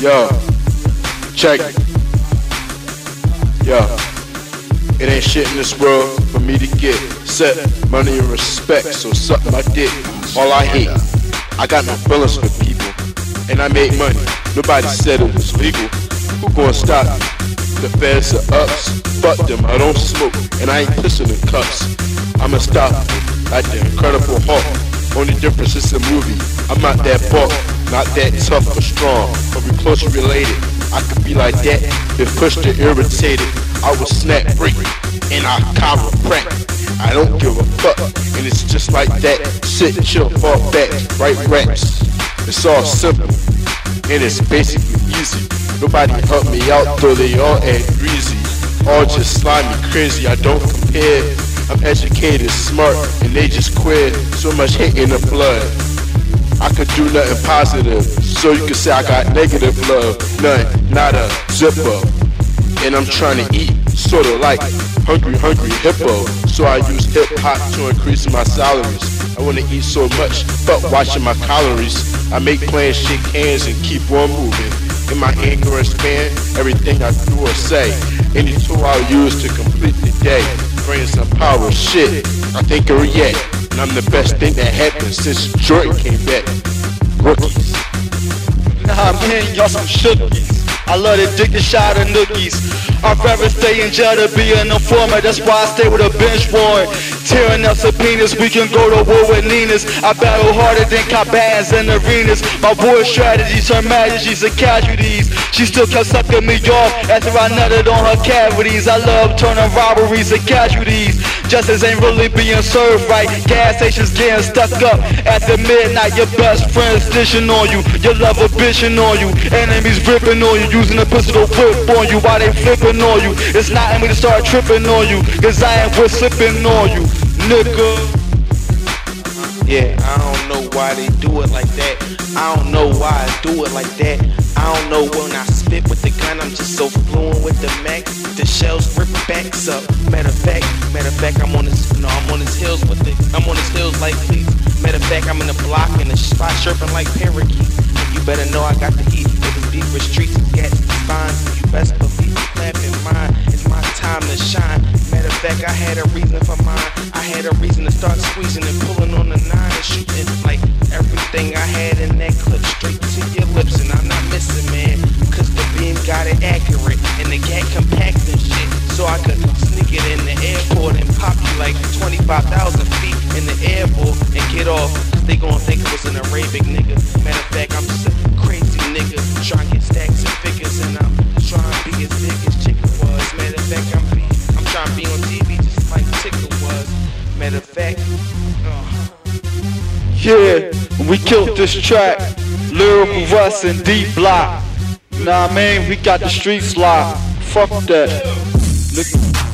Yo, check. Yo, it ain't shit in this world for me to get set money and respect, so suck my dick. All I hate, I got no feelings for people, and I make money. Nobody said it was legal. Who gonna stop me? The feds are ups. Fuck them, I don't smoke, and I ain't pissing in cups. I'ma stop like the Incredible Hulk. Only difference is a movie. I'm not that buck, not that tough or strong, closely related. I could be like that if pushed or irritated. I will snap break and I chiropractic. I don't give a fuck, and it's just like that. Sit, chill, fall back, write raps. It's all simple, and it's basically easy. Nobody help me out, though they all act greasy. All just slimy, crazy, I don't compare. I'm educated, smart, and they just queer. So much hate in the blood. I could do nothing positive, so you can say I got negative love. None, not a zipper. And I'm trying to eat, sorta like hungry, hungry hippo. So I use hip hop to increase my salaries. I wanna eat so much, but watching my calories. I make plans, shake hands, and keep on moving. In my anger and span, everything I do or say. Any tool I'll use to complete the day. Bring some power, shit. I think I react. And I'm the best thing that happened since Jordan came back. Rookies. Nah, man, y'all some shookies. I love the dick the shot of nookies. I'd rather stay in jail to be an informant. That's why I stay with a bench warrant. Tearing up subpoenas, we can go to war with Ninas. I battle harder than combatants in arenas. My war strategies turn strategies and casualties. She still kept sucking me off after I nutted on her cavities. I love turning robberies and casualties. Justice ain't really being served right. Gas stations getting stuck up after midnight. Your best friends dishing on you. Your lover bitching on you. Enemies ripping on you. Using a pistol to whip on you while they flipping on you. It's not in me to start tripping on you. Cause I ain't with slipping on you. Nigga. Yeah, I don't know why they do it like that. I don't know why I do it like that. I don't know when I spit with the gun, I'm just so fluent with the Mac. The shells rip backs up. Matter of fact, fact, I'm on his, no, I'm on his heels with it. I'm on his heels like please. Matter of fact, I'm in the block in the spot chirping like parakeet. You better know I got the heat. Living deep with streets and gats fine. You best believe you clapping mine. It's my time to shine. Matter of fact, I had a reason for mine. I had a reason to start squeezing and pulling on the nine and shooting like everything I had in that clip straight like 25,000 feet in the air, boy, and get off. They gon' think it was an Arabic nigga. Matter of fact, I'm just a crazy nigga trying to get stacks and figures, and I'm trying to be as big as Chicken was. Matter of fact, I'm be, I'm trying to be on TV just like Tickle was. Matter of fact, uh, Yeah, when we killed this track. Lyrical Russ and D Block. Nah, man, we got the streets locked. Fuck that. Look.